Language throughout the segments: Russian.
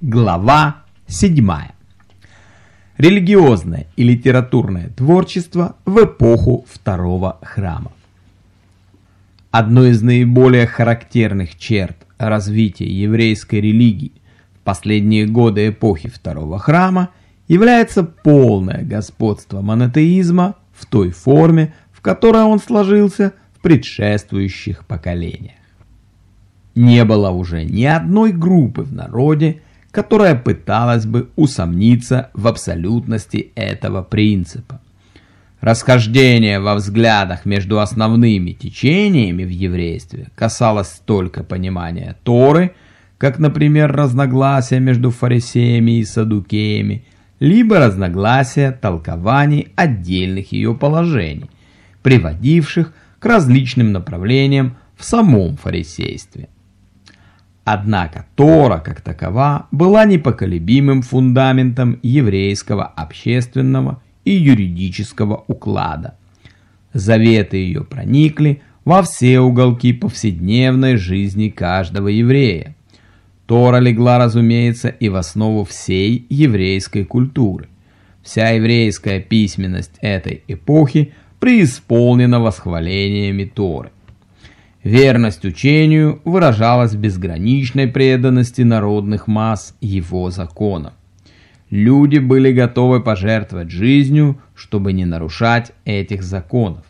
Глава 7. Религиозное и литературное творчество в эпоху Второго храма. Одной из наиболее характерных черт развития еврейской религии в последние годы эпохи Второго храма является полное господство монотеизма в той форме, в которой он сложился в предшествующих поколениях. Не было уже ни одной группы в народе, которая пыталась бы усомниться в абсолютности этого принципа. Расхождение во взглядах между основными течениями в еврействе касалось только понимания Торы, как, например, разногласия между фарисеями и садукеями, либо разногласия толкований отдельных ее положений, приводивших к различным направлениям в самом фарисействе. Однако Тора, как такова, была непоколебимым фундаментом еврейского общественного и юридического уклада. Заветы ее проникли во все уголки повседневной жизни каждого еврея. Тора легла, разумеется, и в основу всей еврейской культуры. Вся еврейская письменность этой эпохи преисполнена восхвалениями Торы. Верность учению выражалась в безграничной преданности народных масс его законам. Люди были готовы пожертвовать жизнью, чтобы не нарушать этих законов.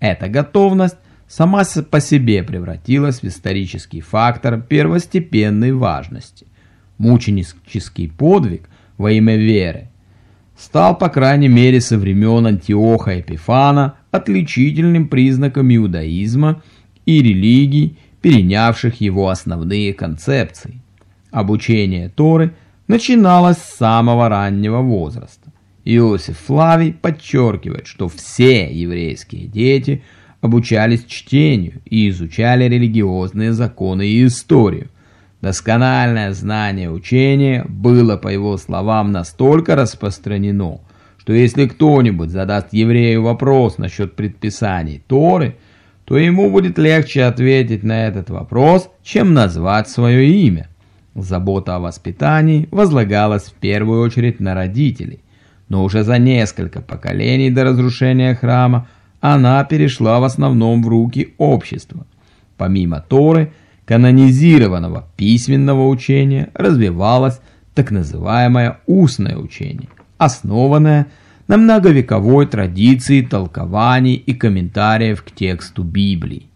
Эта готовность сама по себе превратилась в исторический фактор первостепенной важности. Мученический подвиг во имя веры стал, по крайней мере, со времен Антиоха Эпифана отличительным признаком иудаизма и религий, перенявших его основные концепции. Обучение Торы начиналось с самого раннего возраста. Иосиф Флавий подчеркивает, что все еврейские дети обучались чтению и изучали религиозные законы и историю. Доскональное знание учения было, по его словам, настолько распространено, что если кто-нибудь задаст еврею вопрос насчет предписаний Торы – то ему будет легче ответить на этот вопрос, чем назвать свое имя. Забота о воспитании возлагалась в первую очередь на родителей, но уже за несколько поколений до разрушения храма она перешла в основном в руки общества. Помимо Торы, канонизированного письменного учения развивалось так называемое устное учение, основанное на на многовековой традиции толкований и комментариев к тексту Библии.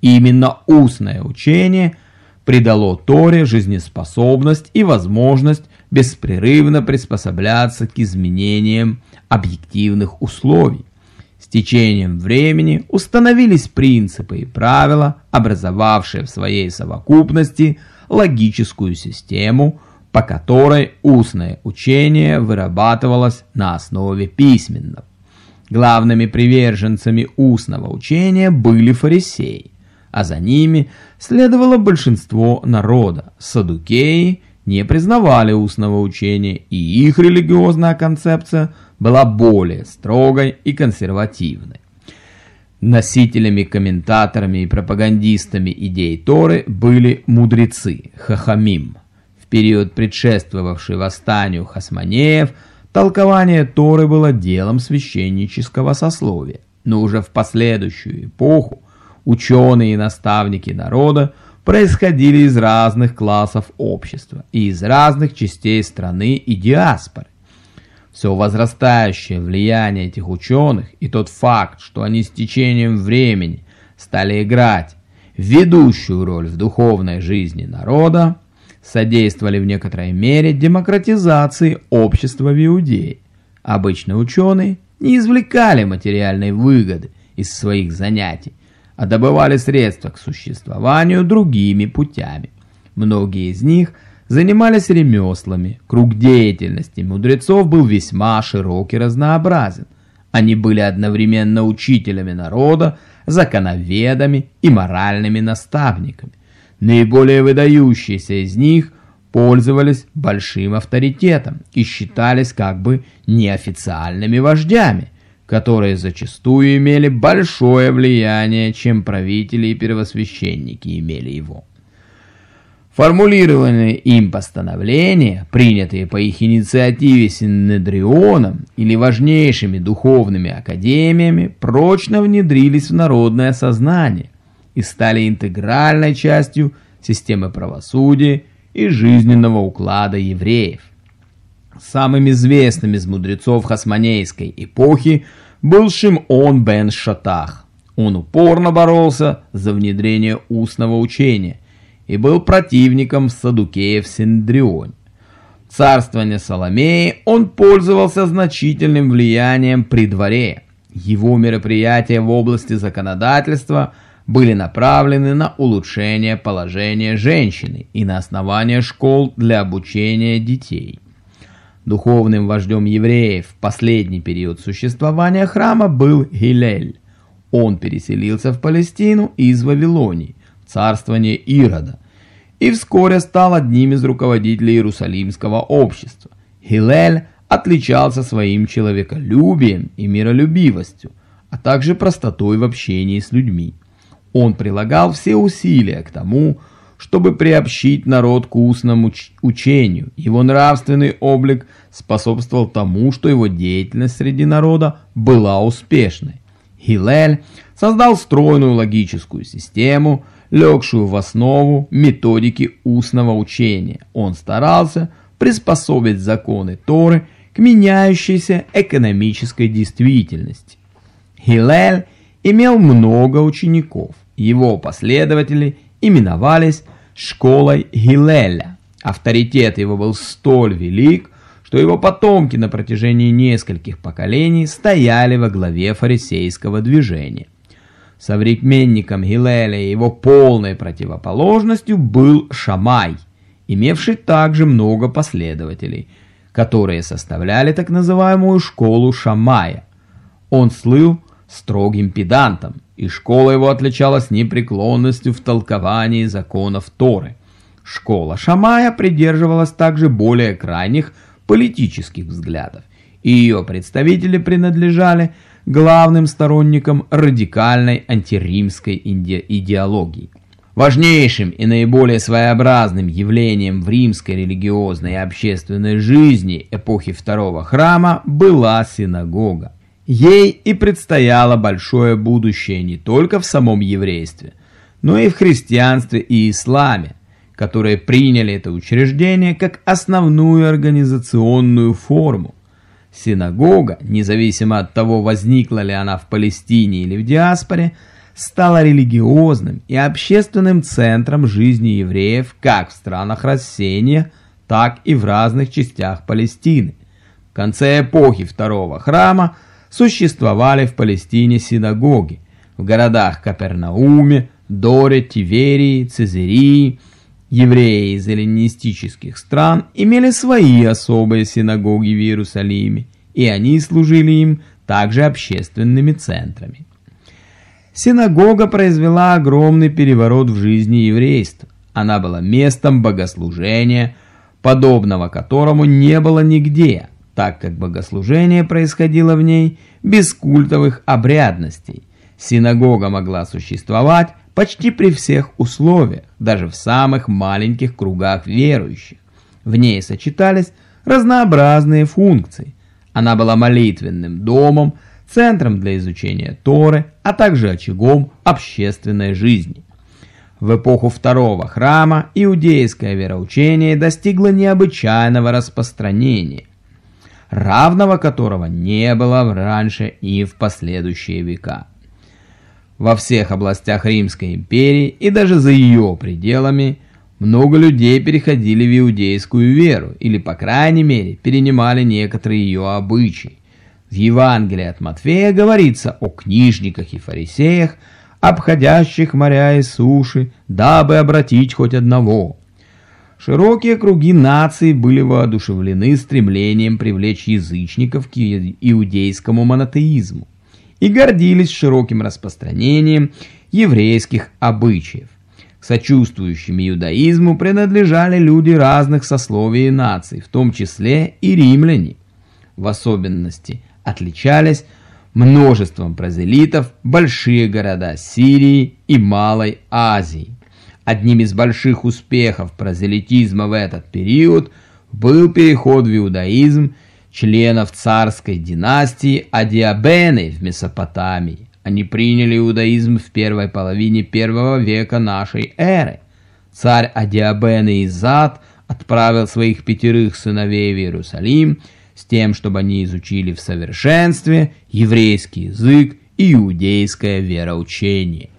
Именно устное учение придало Торе жизнеспособность и возможность беспрерывно приспосабляться к изменениям объективных условий. С течением времени установились принципы и правила, образовавшие в своей совокупности логическую систему – по которой устное учение вырабатывалось на основе письменного. Главными приверженцами устного учения были фарисеи, а за ними следовало большинство народа. Садукеи не признавали устного учения, и их религиозная концепция была более строгой и консервативной. Носителями, комментаторами и пропагандистами идей Торы были мудрецы, хахамим – период, предшествовавший восстанию хасманеев, толкование Торы было делом священнического сословия. Но уже в последующую эпоху ученые и наставники народа происходили из разных классов общества и из разных частей страны и диаспоры. Все возрастающее влияние этих ученых и тот факт, что они с течением времени стали играть ведущую роль в духовной жизни народа, содействовали в некоторой мере демократизации общества в Иудее. Обычно ученые не извлекали материальной выгоды из своих занятий, а добывали средства к существованию другими путями. Многие из них занимались ремеслами, круг деятельности мудрецов был весьма широк и разнообразен. Они были одновременно учителями народа, законоведами и моральными наставниками. Наиболее выдающиеся из них пользовались большим авторитетом и считались как бы неофициальными вождями, которые зачастую имели большое влияние, чем правители и первосвященники имели его. Формулированные им постановления, принятые по их инициативе Синедрионом или важнейшими духовными академиями, прочно внедрились в народное сознание и стали интегральной частью системы правосудия и жизненного уклада евреев. Самым известным из мудрецов хасманейской эпохи был Шимон бен Шатах. Он упорно боролся за внедрение устного учения и был противником садукеев Синдрионе. В царствовании Соломеи он пользовался значительным влиянием при дворе. Его мероприятия в области законодательства были направлены на улучшение положения женщины и на основание школ для обучения детей. Духовным вождем евреев в последний период существования храма был Гилель. Он переселился в Палестину из Вавилонии, в царствование Ирода, и вскоре стал одним из руководителей Иерусалимского общества. Хилель отличался своим человеколюбием и миролюбивостью, а также простотой в общении с людьми. Он прилагал все усилия к тому, чтобы приобщить народ к устному учению. Его нравственный облик способствовал тому, что его деятельность среди народа была успешной. Хилель создал стройную логическую систему, легшую в основу методики устного учения. Он старался приспособить законы Торы к меняющейся экономической действительности. Хилель имел много учеников. Его последователи именовались школой Хилеля. Авторитет его был столь велик, что его потомки на протяжении нескольких поколений стояли во главе фарисейского движения. Современником Гилеля и его полной противоположностью был Шамай, имевший также много последователей, которые составляли так называемую школу Шамая. Он слыл строгим педантом, и школа его отличалась непреклонностью в толковании законов Торы. Школа Шамая придерживалась также более крайних политических взглядов, и ее представители принадлежали главным сторонникам радикальной антиримской идеологии. Важнейшим и наиболее своеобразным явлением в римской религиозной и общественной жизни эпохи Второго храма была синагога. Ей и предстояло большое будущее не только в самом еврействе, но и в христианстве и исламе, которые приняли это учреждение как основную организационную форму. Синагога, независимо от того, возникла ли она в Палестине или в диаспоре, стала религиозным и общественным центром жизни евреев как в странах рассеяния, так и в разных частях Палестины. В конце эпохи Второго храма существовали в Палестине синагоги, в городах Капернауме, Доре, Тиверии, Цезерии, Евреи из эллинистических стран имели свои особые синагоги в Иерусалиме, и они служили им также общественными центрами. Синагога произвела огромный переворот в жизни еврейства. Она была местом богослужения, подобного которому не было нигде, так как богослужение происходило в ней без культовых обрядностей. Синагога могла существовать почти при всех условиях, даже в самых маленьких кругах верующих. В ней сочетались разнообразные функции. Она была молитвенным домом, центром для изучения Торы, а также очагом общественной жизни. В эпоху второго храма иудейское вероучение достигло необычайного распространения, равного которого не было раньше и в последующие века во всех областях Римской империи и даже за ее пределами много людей переходили в иудейскую веру или, по крайней мере, перенимали некоторые ее обычаи. В Евангелии от Матфея говорится о книжниках и фарисеях, обходящих моря и суши, дабы обратить хоть одного. Широкие круги нации были воодушевлены стремлением привлечь язычников к иудейскому монотеизму и гордились широким распространением еврейских обычаев. К сочувствующим иудаизму принадлежали люди разных сословий и наций, в том числе и римляне. В особенности отличались множеством прозелитов большие города Сирии и Малой Азии. Одним из больших успехов прозелитизма в этот период был переход в иудаизм членов царской династии Адиабены в Месопотамии. Они приняли иудаизм в первой половине первого века нашей эры. Царь Адиабены Изад отправил своих пятерых сыновей в Иерусалим с тем, чтобы они изучили в совершенстве еврейский язык и иудейское вероучение.